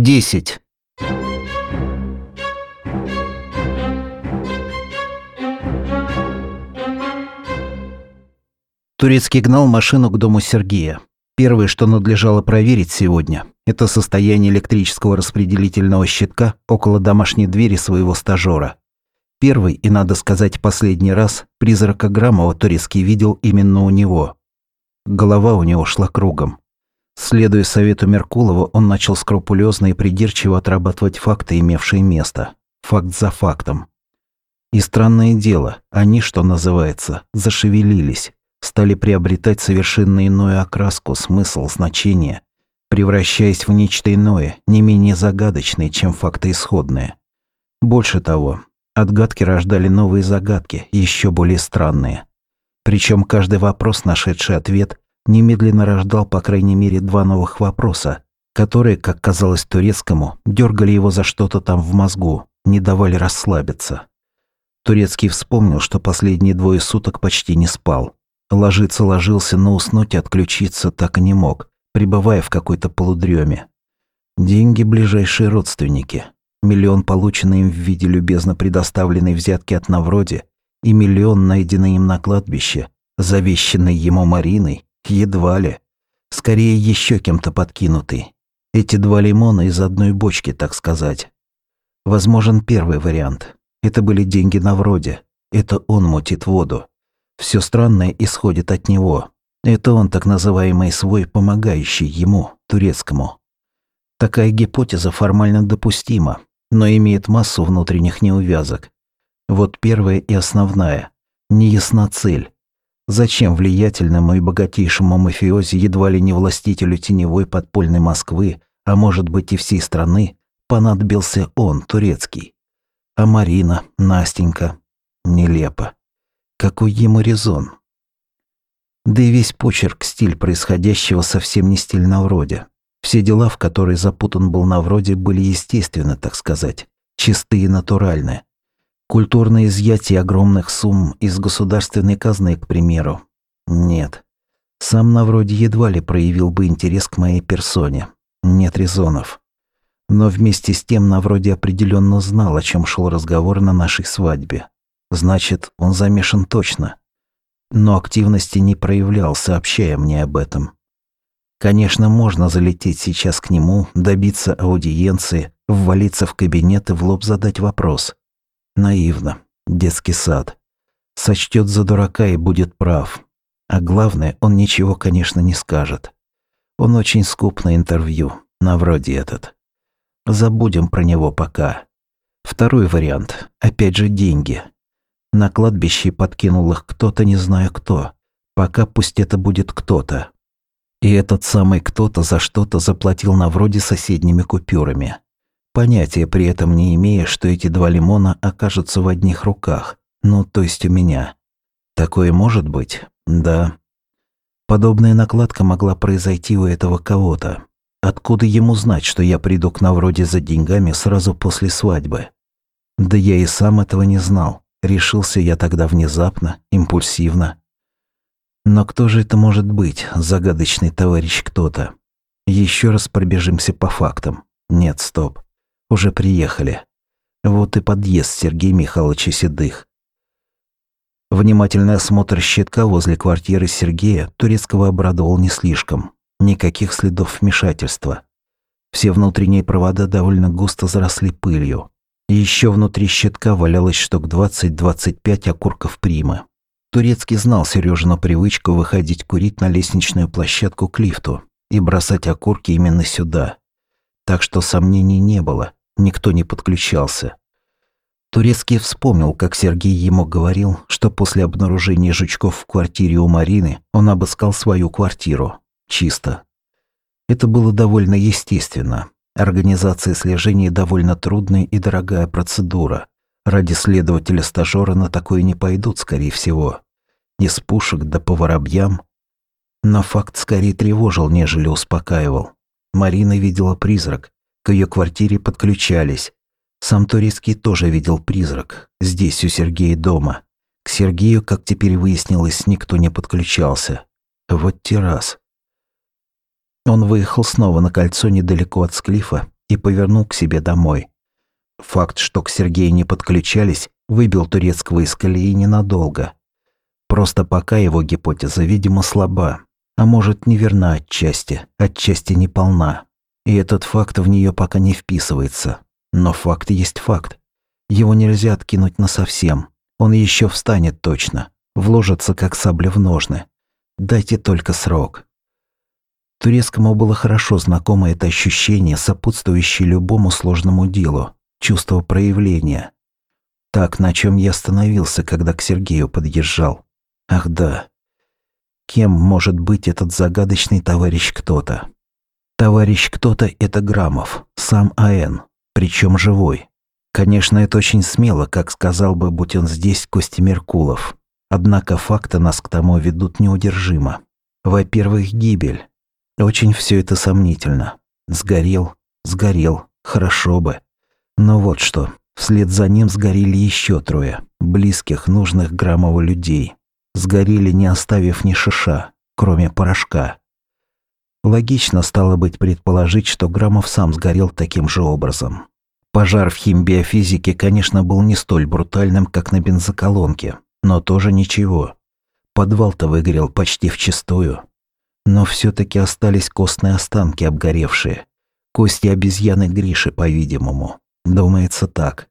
Десять. Турецкий гнал машину к дому Сергея. Первое, что надлежало проверить сегодня, это состояние электрического распределительного щитка около домашней двери своего стажера. Первый, и надо сказать последний раз, призрака Грамова Турецкий видел именно у него. Голова у него шла кругом. Следуя совету Меркулова, он начал скрупулезно и придирчиво отрабатывать факты, имевшие место. Факт за фактом. И странное дело, они, что называется, зашевелились стали приобретать совершенно иную окраску, смысл, значение, превращаясь в нечто иное, не менее загадочное, чем факты исходные. Больше того, отгадки рождали новые загадки, еще более странные. Причем каждый вопрос, нашедший ответ, немедленно рождал по крайней мере два новых вопроса, которые, как казалось турецкому, дергали его за что-то там в мозгу, не давали расслабиться. Турецкий вспомнил, что последние двое суток почти не спал. Ложиться ложился, но уснуть и отключиться так и не мог, пребывая в какой-то полудреме. Деньги – ближайшие родственники. Миллион, полученный им в виде любезно предоставленной взятки от Навроди, и миллион, найденный им на кладбище, завещанный ему Мариной, едва ли. Скорее, еще кем-то подкинутый. Эти два лимона из одной бочки, так сказать. Возможен первый вариант. Это были деньги Навроди. Это он мутит воду. Все странное исходит от него. Это он так называемый свой помогающий ему, турецкому. Такая гипотеза формально допустима, но имеет массу внутренних неувязок. Вот первая и основная. Неясна цель. Зачем влиятельному и богатейшему мафиози, едва ли не властителю теневой подпольной Москвы, а может быть и всей страны, понадобился он, турецкий? А Марина, Настенька? Нелепо. Какой ему резон? Да и весь почерк, стиль происходящего совсем не стиль Навроде. Все дела, в которые запутан был Навроде, были естественны, так сказать, чистые и натуральные. Культурное изъятие огромных сумм из государственной казны, к примеру. Нет. Сам Навроде едва ли проявил бы интерес к моей персоне. Нет резонов. Но вместе с тем Навроде определенно знал, о чем шел разговор на нашей свадьбе. Значит, он замешан точно. Но активности не проявлял, сообщая мне об этом. Конечно, можно залететь сейчас к нему, добиться аудиенции, ввалиться в кабинет и в лоб задать вопрос. Наивно. Детский сад. Сочтет за дурака и будет прав. А главное, он ничего, конечно, не скажет. Он очень скуп на интервью, на вроде этот. Забудем про него пока. Второй вариант. Опять же деньги. На кладбище подкинул их кто-то, не знаю кто. Пока пусть это будет кто-то. И этот самый кто-то за что-то заплатил на вроде соседними купюрами. Понятия при этом не имея, что эти два лимона окажутся в одних руках. Ну, то есть у меня. Такое может быть? Да. Подобная накладка могла произойти у этого кого-то. Откуда ему знать, что я приду к Навроде за деньгами сразу после свадьбы? Да я и сам этого не знал. Решился я тогда внезапно, импульсивно. Но кто же это может быть, загадочный товарищ кто-то? Еще раз пробежимся по фактам. Нет, стоп. Уже приехали. Вот и подъезд Сергея Михайловича Седых. Внимательный осмотр щитка возле квартиры Сергея Турецкого обрадовал не слишком. Никаких следов вмешательства. Все внутренние провода довольно густо заросли пылью. Еще внутри щитка валялось штук 20-25 окурков примы. Турецкий знал Сережину привычку выходить курить на лестничную площадку к лифту и бросать окурки именно сюда. Так что сомнений не было, никто не подключался. Турецкий вспомнил, как Сергей ему говорил, что после обнаружения жучков в квартире у Марины он обыскал свою квартиру. Чисто. Это было довольно естественно. Организация слежения довольно трудная и дорогая процедура. Ради следователя-стажера на такое не пойдут, скорее всего. Не с пушек да по воробьям. Но факт скорее тревожил, нежели успокаивал. Марина видела призрак. К ее квартире подключались. Сам Турецкий тоже видел призрак. Здесь, у Сергея дома. К Сергею, как теперь выяснилось, никто не подключался. Вот террас. Он выехал снова на кольцо недалеко от Склифа и повернул к себе домой. Факт, что к Сергею не подключались, выбил турецкого из колеи ненадолго. Просто пока его гипотеза, видимо, слаба, а может, неверна отчасти, отчасти неполна. И этот факт в нее пока не вписывается. Но факт есть факт. Его нельзя откинуть насовсем. Он еще встанет точно, вложится как сабля в ножны. Дайте только срок. Турецкому было хорошо знакомо это ощущение, сопутствующее любому сложному делу, чувство проявления. Так, на чем я остановился, когда к Сергею подъезжал. Ах да. Кем может быть этот загадочный товарищ кто-то? Товарищ кто-то – это Грамов, сам А.Н., причем живой. Конечно, это очень смело, как сказал бы, будь он здесь, Костя Меркулов. Однако факты нас к тому ведут неудержимо. Во-первых, гибель. Очень все это сомнительно. Сгорел, сгорел, хорошо бы. Но вот что, вслед за ним сгорели еще трое, близких, нужных Грамову людей. Сгорели, не оставив ни шиша, кроме порошка. Логично стало быть предположить, что Грамов сам сгорел таким же образом. Пожар в химбиофизике, конечно, был не столь брутальным, как на бензоколонке, но тоже ничего. Подвал-то выгорел почти вчистую. Но все таки остались костные останки обгоревшие. Кости обезьяны Гриши, по-видимому. Думается так.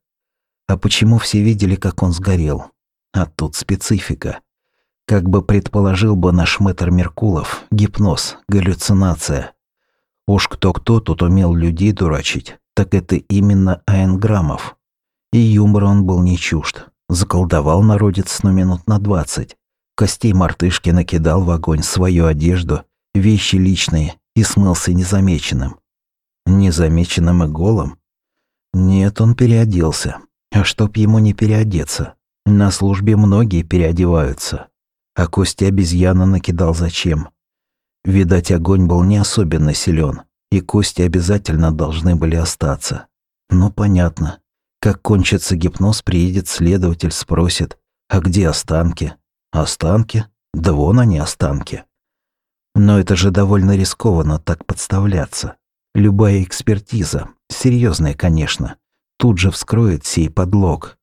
А почему все видели, как он сгорел? А тут специфика. Как бы предположил бы наш мэтр Меркулов, гипноз, галлюцинация. Уж кто-кто тут умел людей дурачить, так это именно Аэнграммов. И юмора он был не чужд. Заколдовал народец на минут на двадцать. Костей мартышки накидал в огонь свою одежду, вещи личные и смылся незамеченным. Незамеченным и голым? Нет, он переоделся. А чтоб ему не переодеться? На службе многие переодеваются. А кости обезьяна накидал зачем? Видать, огонь был не особенно силен, и кости обязательно должны были остаться. Ну, понятно. Как кончится гипноз, приедет следователь, спросит, а где останки? Останки? Да вон они, останки. Но это же довольно рискованно так подставляться. Любая экспертиза, серьезная, конечно, тут же вскроет сей подлог.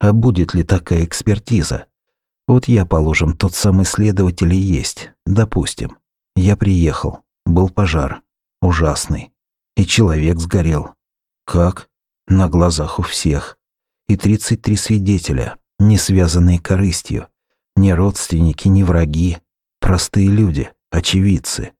А будет ли такая экспертиза? Вот я, положим, тот самый следователь и есть, допустим. Я приехал, был пожар, ужасный, и человек сгорел. Как? На глазах у всех. И 33 свидетеля, не связанные корыстью, ни родственники, ни враги, простые люди, очевидцы.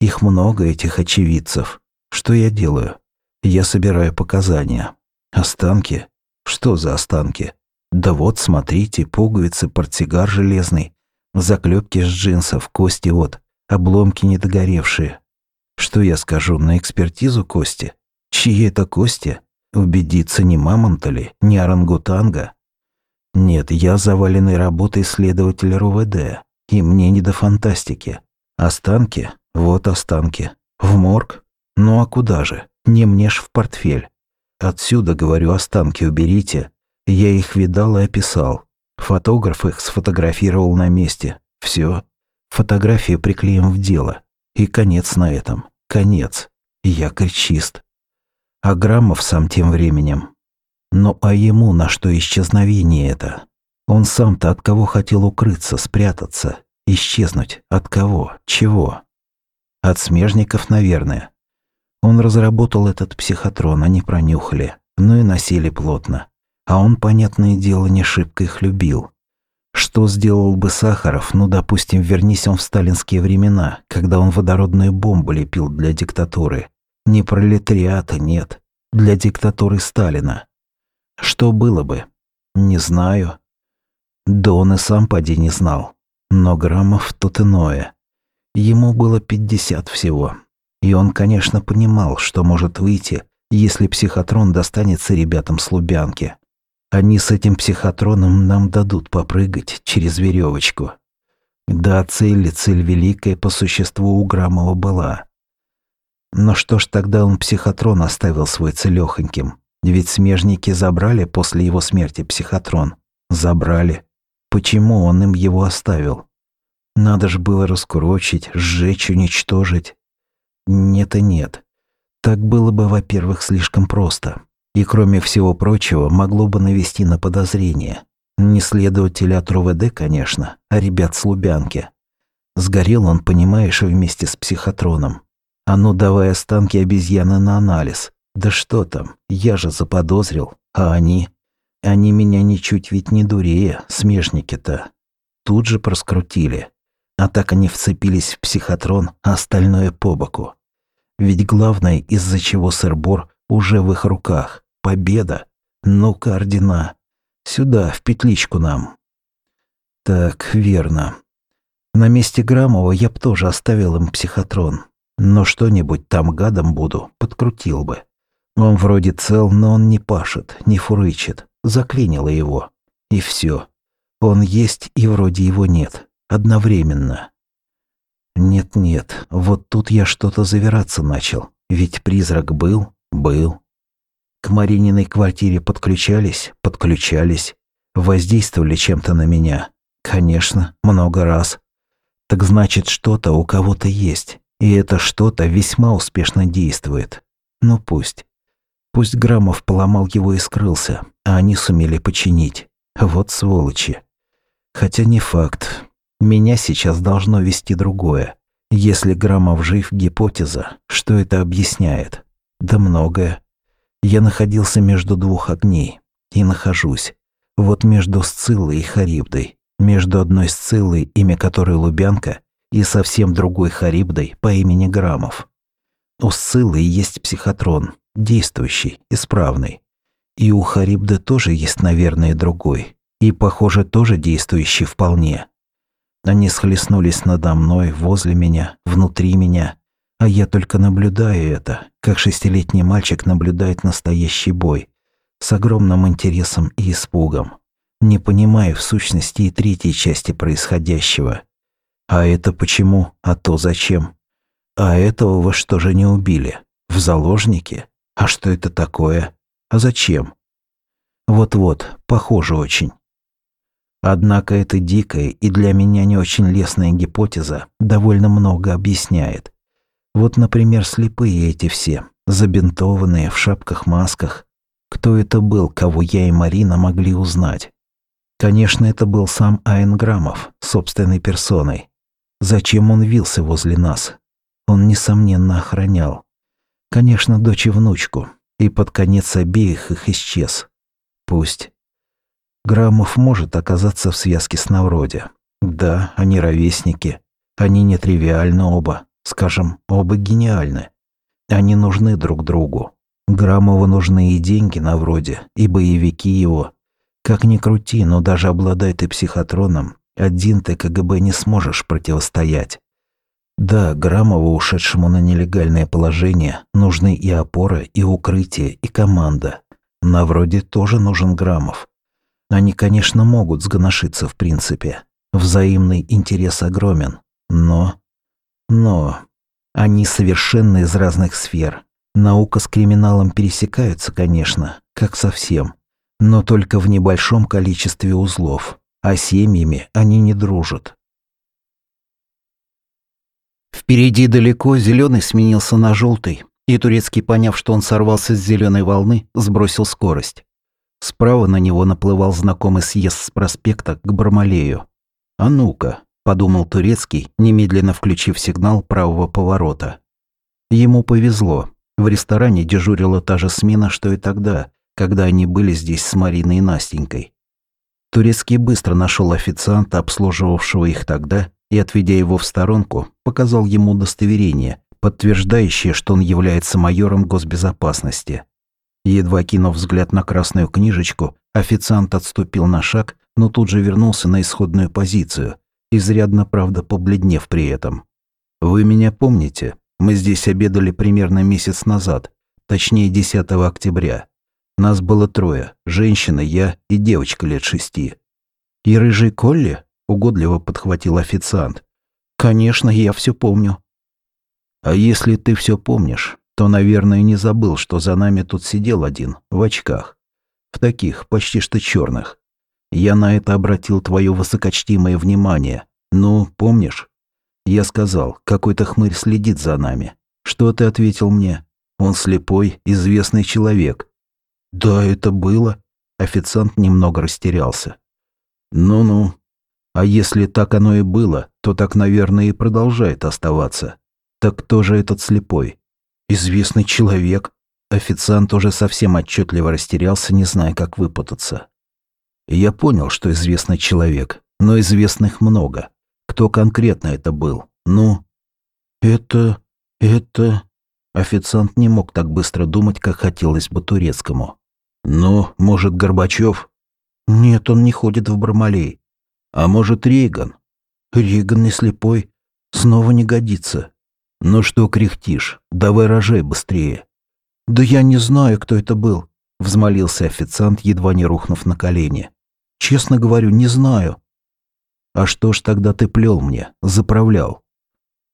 Их много, этих очевидцев. Что я делаю? Я собираю показания. Останки? Что за останки? Да вот, смотрите, пуговицы, портсигар железный, заклепки с джинсов, кости вот, обломки недогоревшие. Что я скажу, на экспертизу кости? Чьи это кости? Убедиться, не мамонта ли, не орангутанга? Нет, я заваленный работой следователя РУВД, и мне не до фантастики. Останки? Вот останки. В морг? Ну а куда же? Не мне ж в портфель. Отсюда, говорю, останки уберите. Я их видал и описал. Фотограф их сфотографировал на месте. Все. Фотографию приклеим в дело. И конец на этом. Конец. Якорь чист. А Граммов сам тем временем но а ему на что исчезновение это? Он сам-то от кого хотел укрыться, спрятаться, исчезнуть? От кого? Чего? От смежников, наверное. Он разработал этот психотрон, они пронюхали, ну и носили плотно. А он, понятное дело, не шибко их любил. Что сделал бы Сахаров, ну, допустим, вернись он в сталинские времена, когда он водородную бомбу лепил для диктатуры. Не пролетариата, нет. Для диктатуры Сталина. Что было бы? Не знаю. Да он и сам поди не знал. Но Граммов тут иное. Ему было пятьдесят всего. И он, конечно, понимал, что может выйти, если психотрон достанется ребятам с Лубянки. Они с этим психотроном нам дадут попрыгать через веревочку. Да, цель, цель великая по существу у Грамова была. Но что ж тогда он психотрон оставил свой целёхоньким? Ведь смежники забрали после его смерти психотрон. Забрали. Почему он им его оставил? Надо ж было раскурочить, сжечь, уничтожить. Нет и нет. Так было бы, во-первых, слишком просто. И, кроме всего прочего, могло бы навести на подозрение. Не следователя от РУВД, конечно, а ребят с Лубянки. Сгорел он, понимаешь, вместе с психотроном. А ну давай останки обезьяны на анализ. Да что там, я же заподозрил, а они... Они меня ничуть ведь не дурее, смежники-то. Тут же проскрутили. А так они вцепились в психотрон, а остальное по боку. Ведь главное, из-за чего сыр-бор уже в их руках. Победа. Ну-ка, ордена. Сюда, в петличку нам. Так, верно. На месте Грамова я б тоже оставил им психотрон. Но что-нибудь там гадом буду, подкрутил бы. Он вроде цел, но он не пашет, не фурычит. Заклинило его. И все. Он есть, и вроде его нет. Одновременно. Нет-нет, вот тут я что-то завираться начал. Ведь призрак был, был. К Марининой квартире подключались, подключались. Воздействовали чем-то на меня. Конечно, много раз. Так значит, что-то у кого-то есть. И это что-то весьма успешно действует. Ну пусть. Пусть Грамов поломал его и скрылся, а они сумели починить. Вот сволочи. Хотя не факт. Меня сейчас должно вести другое. Если Грамов жив, гипотеза, что это объясняет? Да многое. Я находился между двух огней. И нахожусь. Вот между Сциллой и Харибдой. Между одной Сциллой, имя которой Лубянка, и совсем другой Харибдой по имени Грамов. У Сциллы есть психотрон, действующий, исправный. И у Харибда тоже есть, наверное, другой. И, похоже, тоже действующий вполне. Они схлестнулись надо мной, возле меня, внутри меня. А я только наблюдаю это, как шестилетний мальчик наблюдает настоящий бой. С огромным интересом и испугом. Не понимая в сущности и третьей части происходящего. А это почему, а то зачем? А этого вы что же не убили? В заложники? А что это такое? А зачем? Вот-вот, похоже очень. Однако эта дикая и для меня не очень лестная гипотеза довольно много объясняет. Вот, например, слепые эти все, забинтованные, в шапках-масках. Кто это был, кого я и Марина могли узнать? Конечно, это был сам Айнграмов, собственной персоной. Зачем он вился возле нас? Он, несомненно, охранял. Конечно, дочь и внучку. И под конец обеих их исчез. Пусть. Граммов может оказаться в связке с Навроде. Да, они ровесники. Они нетривиальны оба. Скажем, оба гениальны. Они нужны друг другу. Грамову нужны и деньги Навроде, и боевики его. Как ни крути, но даже обладая ты психотроном, один ты КГБ не сможешь противостоять. Да, Грамову, ушедшему на нелегальное положение, нужны и опора, и укрытие, и команда. На вроде тоже нужен Грамов. Они, конечно, могут сгоношиться в принципе. Взаимный интерес огромен. Но... Но... Они совершенно из разных сфер. Наука с криминалом пересекаются, конечно, как совсем. Но только в небольшом количестве узлов. А семьями они не дружат. Впереди далеко зеленый сменился на желтый, и турецкий, поняв, что он сорвался с зеленой волны, сбросил скорость. Справа на него наплывал знакомый съезд с проспекта к Бармалею. «А ну-ка», – подумал турецкий, немедленно включив сигнал правого поворота. Ему повезло. В ресторане дежурила та же смена, что и тогда, когда они были здесь с Мариной и Настенькой. Турецкий быстро нашел официанта, обслуживавшего их тогда, и, отведя его в сторонку, показал ему удостоверение, подтверждающее, что он является майором госбезопасности. Едва кинув взгляд на красную книжечку, официант отступил на шаг, но тут же вернулся на исходную позицию, изрядно, правда, побледнев при этом. «Вы меня помните? Мы здесь обедали примерно месяц назад, точнее 10 октября. Нас было трое, женщина, я и девочка лет шести. «И рыжий Колли?» Угодливо подхватил официант. «Конечно, я все помню». «А если ты все помнишь, то, наверное, не забыл, что за нами тут сидел один, в очках. В таких, почти что черных. Я на это обратил твое высокочтимое внимание. Ну, помнишь? Я сказал, какой-то хмырь следит за нами. Что ты ответил мне? Он слепой, известный человек. Да, это было. Официант немного растерялся. Ну-ну. А если так оно и было, то так, наверное, и продолжает оставаться. Так кто же этот слепой? Известный человек. Официант уже совсем отчетливо растерялся, не зная, как выпутаться. Я понял, что известный человек, но известных много. Кто конкретно это был? Ну? Это... это... Официант не мог так быстро думать, как хотелось бы турецкому. «Ну, может, Горбачев?» «Нет, он не ходит в Бармалей. А может, Рейган?» «Рейган не слепой. Снова не годится». «Ну что кряхтишь? Давай рожай быстрее». «Да я не знаю, кто это был», — взмолился официант, едва не рухнув на колени. «Честно говорю, не знаю». «А что ж тогда ты плел мне, заправлял?»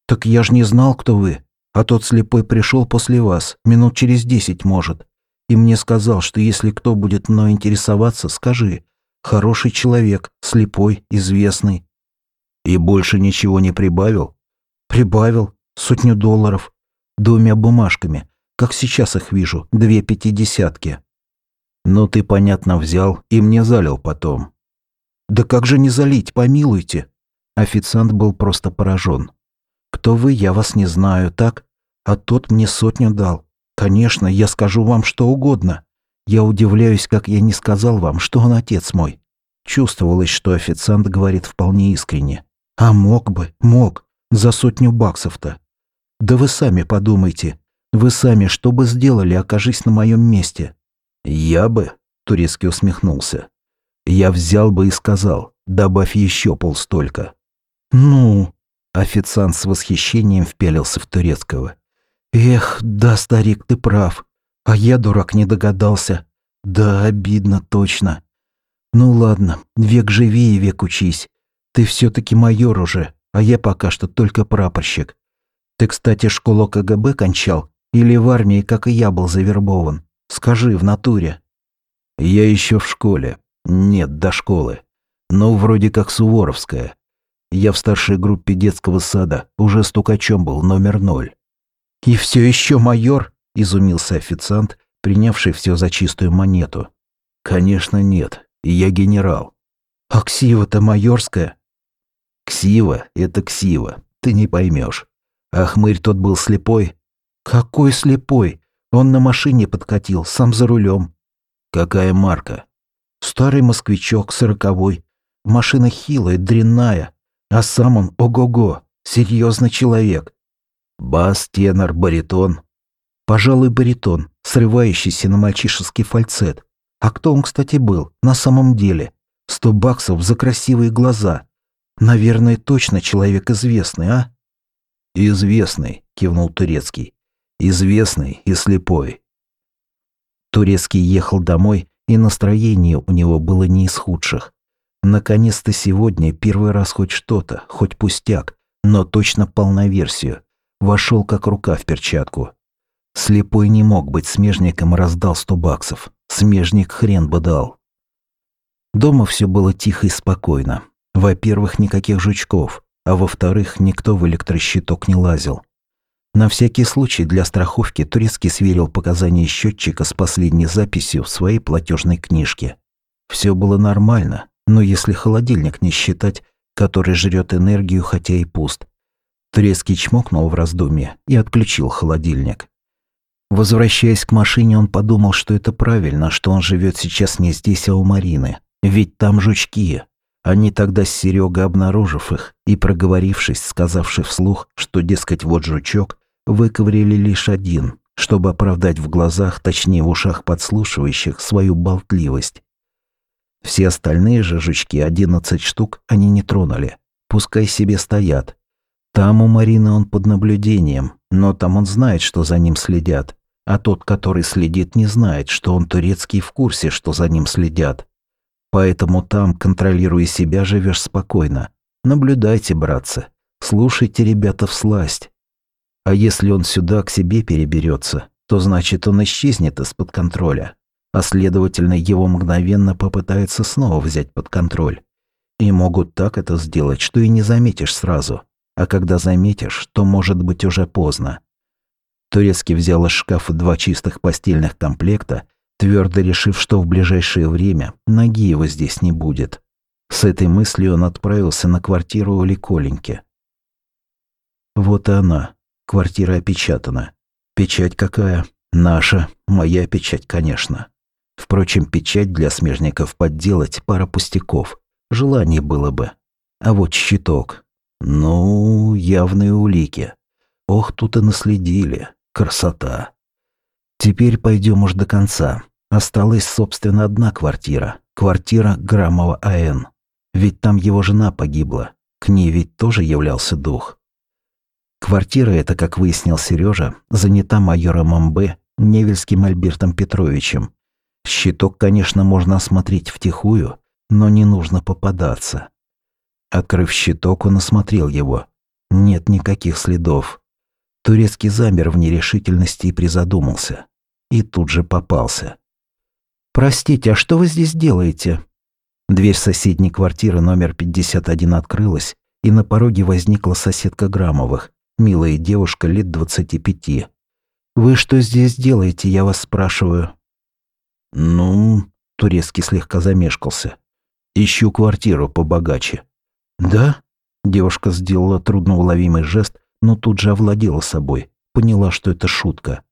«Так я ж не знал, кто вы. А тот слепой пришел после вас, минут через десять, может. И мне сказал, что если кто будет мной интересоваться, скажи. Хороший человек, слепой, известный». «И больше ничего не прибавил?» «Прибавил. Сотню долларов. Двумя бумажками. Как сейчас их вижу. Две пятидесятки». «Ну ты, понятно, взял и мне залил потом». «Да как же не залить, помилуйте?» Официант был просто поражен. Кто вы, я вас не знаю, так? А тот мне сотню дал. Конечно, я скажу вам что угодно. Я удивляюсь, как я не сказал вам, что он отец мой. Чувствовалось, что официант говорит вполне искренне. А мог бы, мог, за сотню баксов-то. Да вы сами подумайте. Вы сами что бы сделали, окажись на моем месте? Я бы, турецкий усмехнулся. Я взял бы и сказал, добавь еще полстолько. Ну, Официант с восхищением впялился в турецкого. «Эх, да, старик, ты прав. А я, дурак, не догадался. Да, обидно, точно. Ну ладно, век живи и век учись. Ты все таки майор уже, а я пока что только прапорщик. Ты, кстати, школу КГБ кончал? Или в армии, как и я, был завербован? Скажи, в натуре». «Я еще в школе. Нет, до школы. Но вроде как Суворовская. Я в старшей группе детского сада, уже стукачом был, номер ноль. «И все еще майор?» – изумился официант, принявший все за чистую монету. «Конечно нет, я генерал». «А ксива-то майорская?» «Ксива – это ксива, ты не поймешь. А хмырь тот был слепой?» «Какой слепой? Он на машине подкатил, сам за рулем». «Какая марка?» «Старый москвичок, сороковой. Машина хилая, дрянная, а сам он ого-го, серьезный человек. Бас, тенор, баритон. Пожалуй, баритон, срывающийся на мальчишеский фальцет. А кто он, кстати, был, на самом деле? Сто баксов за красивые глаза. Наверное, точно человек известный, а? «Известный», — кивнул Турецкий. «Известный и слепой». Турецкий ехал домой, и настроение у него было не из худших. Наконец-то сегодня первый раз хоть что-то, хоть пустяк, но точно полноверсию. Вошел как рука в перчатку. Слепой не мог быть смежником и раздал сто баксов. Смежник хрен бы дал. Дома все было тихо и спокойно. Во-первых, никаких жучков, а во-вторых, никто в электрощиток не лазил. На всякий случай для страховки турецкий сверил показания счетчика с последней записью в своей платежной книжке. Все было нормально, но если холодильник не считать, который жрет энергию, хотя и пуст. Трески чмокнул в раздумье и отключил холодильник. Возвращаясь к машине, он подумал, что это правильно, что он живет сейчас не здесь, а у Марины. Ведь там жучки. Они тогда с Серегой, обнаружив их и проговорившись, сказавший вслух, что, дескать, вот жучок, выковырили лишь один, чтобы оправдать в глазах, точнее в ушах подслушивающих, свою болтливость. Все остальные же жучки, одиннадцать штук, они не тронули. Пускай себе стоят. Там у Марины он под наблюдением, но там он знает, что за ним следят. А тот, который следит, не знает, что он турецкий в курсе, что за ним следят. Поэтому там, контролируя себя, живешь спокойно. Наблюдайте, братцы. Слушайте, ребята, всласть. А если он сюда к себе переберется, то значит он исчезнет из-под контроля а следовательно его мгновенно попытаются снова взять под контроль. И могут так это сделать, что и не заметишь сразу. А когда заметишь, то может быть уже поздно. Турецкий взял из шкафа два чистых постельных комплекта, твердо решив, что в ближайшее время ноги его здесь не будет. С этой мыслью он отправился на квартиру у Ликоленьки. Вот и она. Квартира опечатана. Печать какая? Наша. Моя печать, конечно. Впрочем, печать для смежников подделать пара пустяков. Желание было бы. А вот щиток. Ну, явные улики. Ох, тут и наследили. Красота. Теперь пойдем уж до конца. Осталась, собственно, одна квартира. Квартира Грамова А.Н. Ведь там его жена погибла. К ней ведь тоже являлся дух. Квартира эта, как выяснил Сережа, занята майором МБ Невельским Альбертом Петровичем. Щиток, конечно, можно осмотреть втихую, но не нужно попадаться. Открыв щиток, он осмотрел его. Нет никаких следов. Турецкий замер в нерешительности и призадумался. И тут же попался. «Простите, а что вы здесь делаете?» Дверь соседней квартиры номер 51 открылась, и на пороге возникла соседка Грамовых, милая девушка лет 25. «Вы что здесь делаете, я вас спрашиваю?» «Ну...» — Турецкий слегка замешкался. «Ищу квартиру побогаче». «Да?» — девушка сделала трудноуловимый жест, но тут же овладела собой, поняла, что это шутка.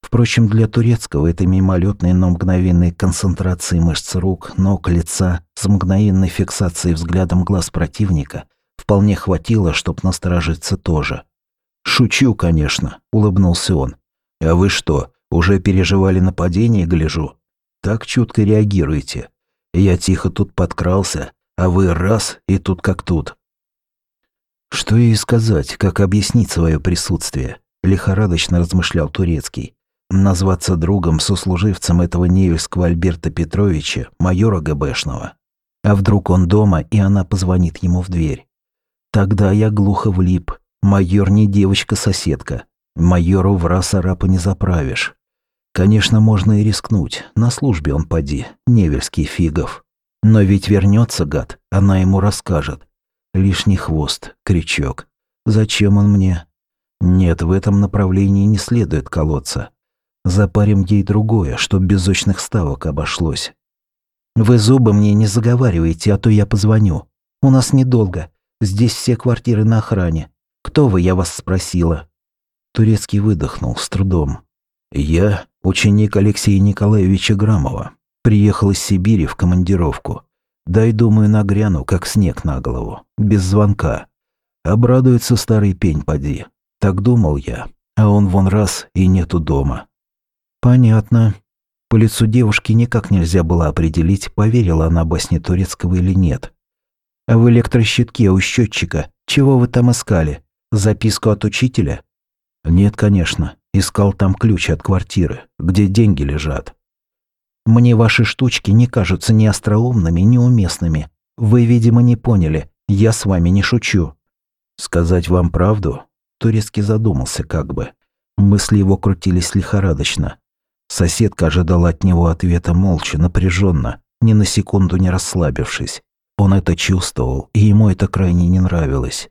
Впрочем, для турецкого этой мимолетной, но мгновенной концентрации мышц рук, ног, лица, с мгновенной фиксацией взглядом глаз противника вполне хватило, чтобы насторожиться тоже. «Шучу, конечно», — улыбнулся он. «А вы что, уже переживали нападение, гляжу? Так чутко реагируете. Я тихо тут подкрался, а вы раз и тут как тут». Что ей сказать, как объяснить свое присутствие? Лихорадочно размышлял Турецкий. Назваться другом, сослуживцем этого Невельского Альберта Петровича, майора ГБшного. А вдруг он дома, и она позвонит ему в дверь? Тогда я глухо влип. Майор не девочка-соседка. Майору в раз арапа не заправишь. Конечно, можно и рискнуть. На службе он поди, Невельский фигов. Но ведь вернется гад, она ему расскажет. Лишний хвост, крючок. Зачем он мне? Нет, в этом направлении не следует колоться. Запарим ей другое, чтоб без очных ставок обошлось. Вы зубы мне не заговаривайте, а то я позвоню. У нас недолго. Здесь все квартиры на охране. Кто вы, я вас спросила?» Турецкий выдохнул с трудом. «Я ученик Алексея Николаевича Грамова. Приехал из Сибири в командировку. Дай, думаю, нагряну, как снег на голову. Без звонка. Обрадуется старый пень, поди. Так думал я. А он вон раз и нету дома. «Понятно». По лицу девушки никак нельзя было определить, поверила она басне турецкого или нет. «А в электрощитке у счетчика чего вы там искали? Записку от учителя?» «Нет, конечно. Искал там ключ от квартиры, где деньги лежат». «Мне ваши штучки не кажутся ни остроумными, ни уместными. Вы, видимо, не поняли. Я с вами не шучу». «Сказать вам правду?» Турецкий задумался как бы. Мысли его крутились лихорадочно. Соседка ожидала от него ответа молча, напряженно, ни на секунду не расслабившись. Он это чувствовал, и ему это крайне не нравилось.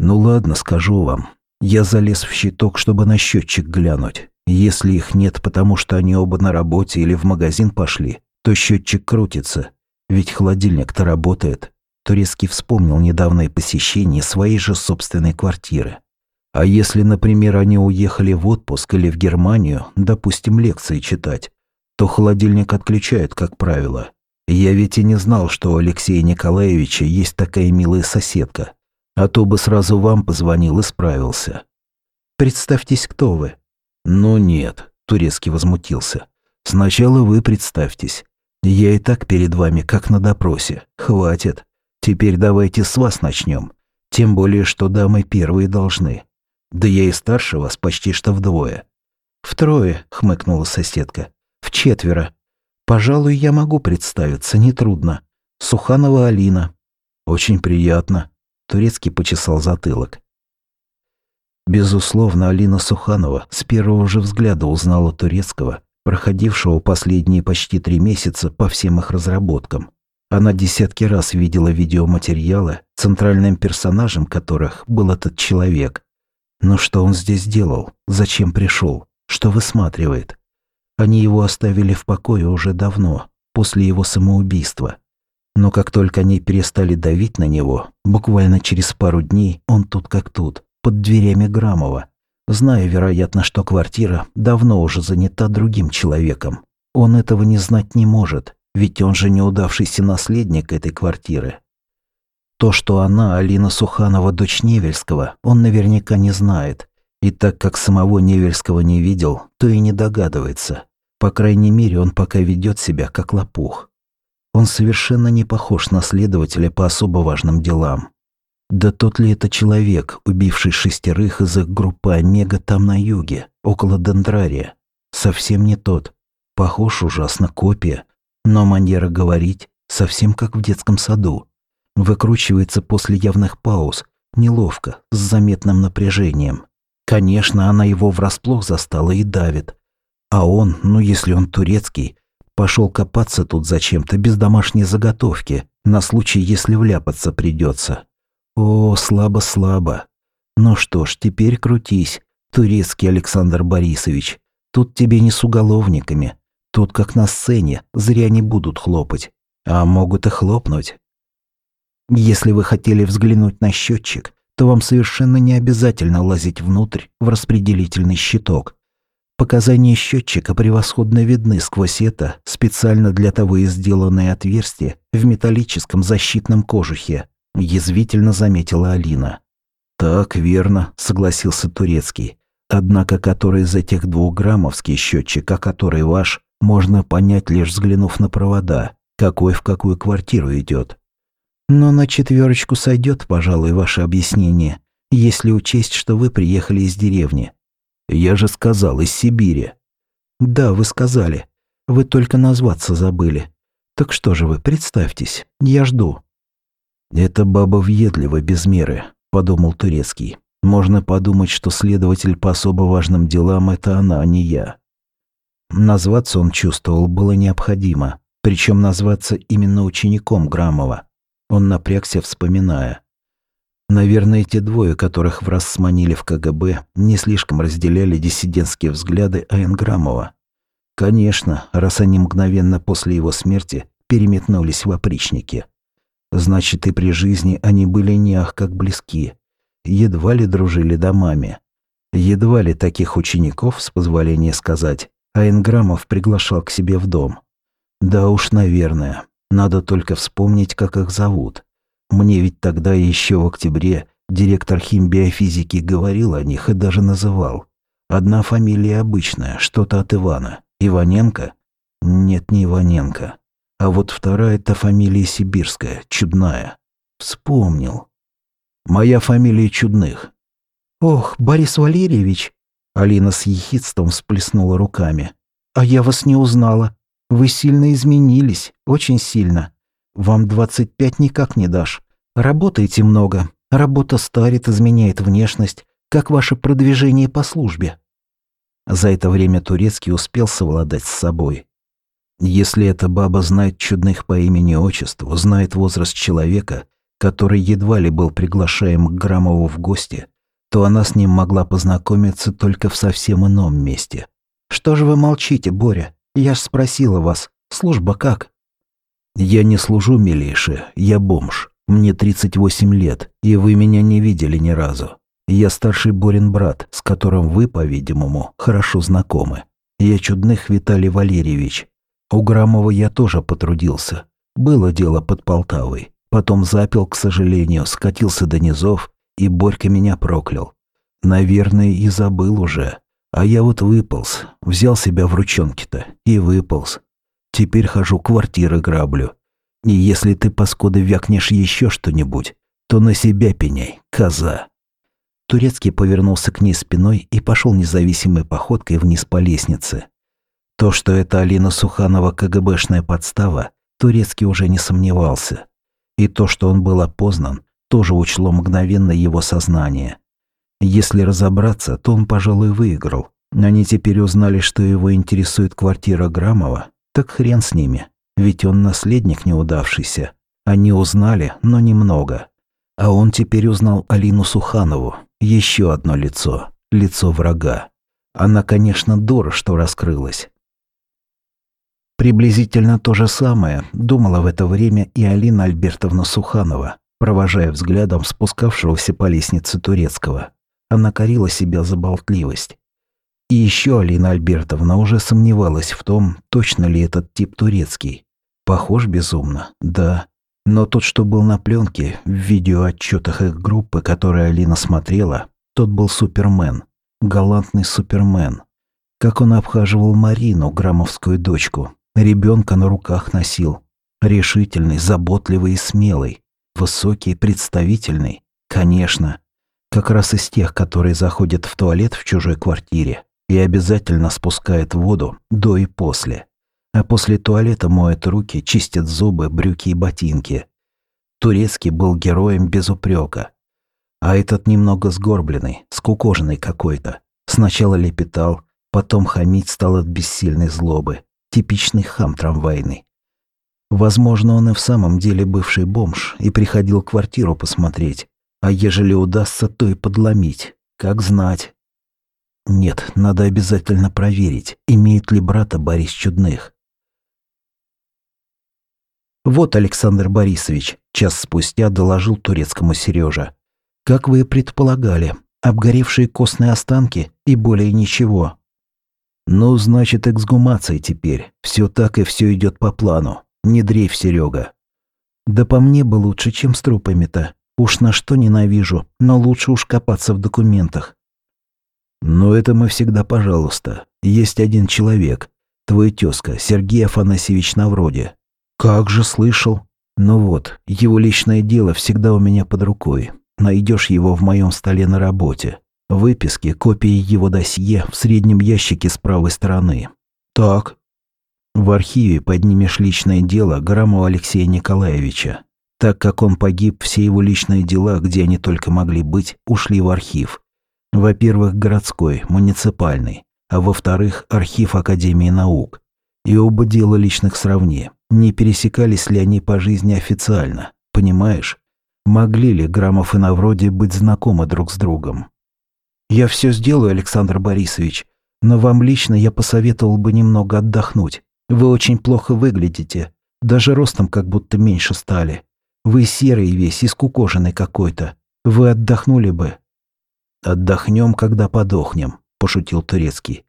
«Ну ладно, скажу вам. Я залез в щиток, чтобы на счетчик глянуть. Если их нет, потому что они оба на работе или в магазин пошли, то счетчик крутится. Ведь холодильник-то работает». Турецкий вспомнил недавнее посещение своей же собственной квартиры. А если, например, они уехали в отпуск или в Германию, допустим, лекции читать, то холодильник отключают, как правило. Я ведь и не знал, что у Алексея Николаевича есть такая милая соседка. А то бы сразу вам позвонил и справился. Представьтесь, кто вы. Ну нет, Турецкий возмутился. Сначала вы представьтесь. Я и так перед вами, как на допросе. Хватит. Теперь давайте с вас начнем. Тем более, что дамы первые должны. Да я и старше вас почти что вдвое. Втрое, хмыкнула соседка. В четверо. Пожалуй, я могу представиться, нетрудно. Суханова Алина. Очень приятно. Турецкий почесал затылок. Безусловно, Алина Суханова с первого же взгляда узнала турецкого, проходившего последние почти три месяца по всем их разработкам. Она десятки раз видела видеоматериалы, центральным персонажем которых был этот человек, Но что он здесь делал? Зачем пришел? Что высматривает? Они его оставили в покое уже давно, после его самоубийства. Но как только они перестали давить на него, буквально через пару дней он тут как тут, под дверями Грамова, зная, вероятно, что квартира давно уже занята другим человеком. Он этого не знать не может, ведь он же неудавшийся наследник этой квартиры. То, что она, Алина Суханова, дочь Невельского, он наверняка не знает. И так как самого Невельского не видел, то и не догадывается. По крайней мере, он пока ведет себя как лопух. Он совершенно не похож на следователя по особо важным делам. Да тот ли это человек, убивший шестерых из их группы Омега там на юге, около Дендрария? Совсем не тот. Похож ужасно копия, но манера говорить совсем как в детском саду. Выкручивается после явных пауз, неловко, с заметным напряжением. Конечно, она его врасплох застала и давит. А он, ну если он турецкий, пошел копаться тут зачем-то без домашней заготовки, на случай, если вляпаться придется. О, слабо-слабо. Ну что ж, теперь крутись, турецкий Александр Борисович. Тут тебе не с уголовниками. Тут как на сцене, зря не будут хлопать. А могут и хлопнуть. Если вы хотели взглянуть на счетчик, то вам совершенно не обязательно лазить внутрь в распределительный щиток. Показания счетчика превосходно видны сквозь это специально для того и сделанное отверстие в металлическом защитном кожухе, язвительно заметила Алина. Так верно, согласился Турецкий. Однако который из этих двух граммовский счетчик, а который ваш, можно понять лишь взглянув на провода, какой в какую квартиру идет. Но на четверочку сойдет, пожалуй, ваше объяснение, если учесть, что вы приехали из деревни. Я же сказал, из Сибири. Да, вы сказали. Вы только назваться забыли. Так что же вы, представьтесь, я жду. Это баба въедлива без меры, подумал Турецкий. Можно подумать, что следователь по особо важным делам – это она, а не я. Назваться он чувствовал было необходимо, причем назваться именно учеником Грамова. Он напрягся, вспоминая. Наверное, те двое, которых в сманили в КГБ, не слишком разделяли диссидентские взгляды Айнграмова. Конечно, раз они мгновенно после его смерти переметнулись в опричники. Значит, и при жизни они были не ах как близки. Едва ли дружили домами. Едва ли таких учеников, с позволения сказать, Айнграмов приглашал к себе в дом. Да уж, наверное. Надо только вспомнить, как их зовут. Мне ведь тогда еще в октябре директор химбиофизики говорил о них и даже называл. Одна фамилия обычная, что-то от Ивана. Иваненко? Нет, не Иваненко. А вот вторая-то фамилия сибирская, чудная. Вспомнил. Моя фамилия Чудных. Ох, Борис Валерьевич. Алина с ехидством всплеснула руками. А я вас не узнала. Вы сильно изменились, очень сильно. Вам 25 никак не дашь. Работаете много. Работа старит, изменяет внешность, как ваше продвижение по службе. За это время Турецкий успел совладать с собой. Если эта баба знает чудных по имени-отчеству, знает возраст человека, который едва ли был приглашаем к Грамову в гости, то она с ним могла познакомиться только в совсем ином месте. «Что же вы молчите, Боря? Я ж спросила вас, служба как?» «Я не служу, милейший, я бомж. Мне 38 лет, и вы меня не видели ни разу. Я старший Борин брат, с которым вы, по-видимому, хорошо знакомы. Я чудных Виталий Валерьевич. У Грамова я тоже потрудился. Было дело под Полтавой. Потом запил, к сожалению, скатился до низов, и Борька меня проклял. Наверное, и забыл уже. А я вот выполз, взял себя в ручонки-то и выполз. Теперь хожу, квартиры граблю. И если ты, паскуда, вякнешь еще что-нибудь, то на себя пеняй, коза». Турецкий повернулся к ней спиной и пошел независимой походкой вниз по лестнице. То, что это Алина Суханова КГБшная подстава, Турецкий уже не сомневался. И то, что он был опознан, тоже учло мгновенно его сознание. Если разобраться, то он, пожалуй, выиграл. Они теперь узнали, что его интересует квартира Грамова, так хрен с ними, ведь он наследник неудавшийся. Они узнали, но немного. А он теперь узнал Алину Суханову. Еще одно лицо. Лицо врага. Она, конечно, дура, что раскрылась. Приблизительно то же самое думала в это время и Алина Альбертовна Суханова, провожая взглядом спускавшегося по лестнице Турецкого. Она корила себя за болтливость. И еще Алина Альбертовна уже сомневалась в том, точно ли этот тип турецкий. Похож безумно, да. Но тот, что был на пленке, в видеоотчетах их группы, которые Алина смотрела, тот был супермен. Галантный супермен. Как он обхаживал Марину, граммовскую дочку. Ребенка на руках носил. Решительный, заботливый и смелый. Высокий, представительный. Конечно. Как раз из тех, которые заходят в туалет в чужой квартире и обязательно спускают воду до и после. А после туалета моют руки, чистят зубы, брюки и ботинки. Турецкий был героем без упрека. А этот немного сгорбленный, скукоженный какой-то. Сначала лепетал, потом хамить стал от бессильной злобы. Типичный хам трамвайный. Возможно, он и в самом деле бывший бомж и приходил квартиру посмотреть. А ежели удастся, то и подломить. Как знать. Нет, надо обязательно проверить, имеет ли брата Борис Чудных. Вот Александр Борисович, час спустя доложил турецкому Сережа. Как вы и предполагали, обгоревшие костные останки и более ничего. Ну, значит, эксгумация теперь. Все так и все идет по плану. Не дрейф, Серега. Да по мне бы лучше, чем с трупами-то. Уж на что ненавижу, но лучше уж копаться в документах. Но это мы всегда пожалуйста. Есть один человек, твой тезка, Сергей Афанасьевич Навроди. Как же слышал. Ну вот, его личное дело всегда у меня под рукой. Найдешь его в моем столе на работе. Выписки, копии его досье в среднем ящике с правой стороны. Так. В архиве поднимешь личное дело Грамова Алексея Николаевича. Так как он погиб, все его личные дела, где они только могли быть, ушли в архив. Во-первых, городской, муниципальный, а во-вторых, архив Академии наук. И оба дела личных сравни. Не пересекались ли они по жизни официально, понимаешь? Могли ли Грамов и Навроди быть знакомы друг с другом? «Я все сделаю, Александр Борисович, но вам лично я посоветовал бы немного отдохнуть. Вы очень плохо выглядите, даже ростом как будто меньше стали. Вы серый весь и скукоженный какой-то. Вы отдохнули бы». «Отдохнем, когда подохнем», – пошутил Турецкий.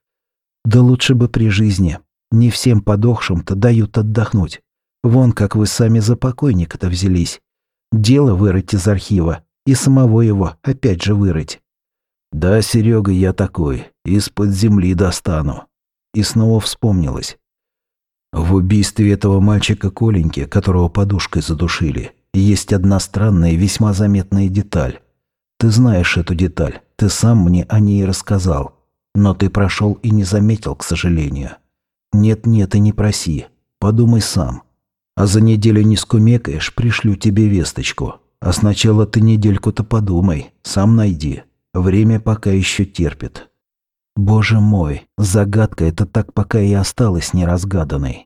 «Да лучше бы при жизни. Не всем подохшим-то дают отдохнуть. Вон как вы сами за покойника-то взялись. Дело вырыть из архива и самого его опять же вырыть. Да, Серега, я такой, из-под земли достану. И снова вспомнилось. В убийстве этого мальчика Коленьки, которого подушкой задушили, есть одна странная весьма заметная деталь. Ты знаешь эту деталь, ты сам мне о ней рассказал, но ты прошел и не заметил, к сожалению. Нет-нет и не проси, подумай сам. А за неделю не скумекаешь, пришлю тебе весточку. А сначала ты недельку-то подумай, сам найди. Время пока еще терпит. Боже мой, загадка эта так пока и осталась неразгаданной.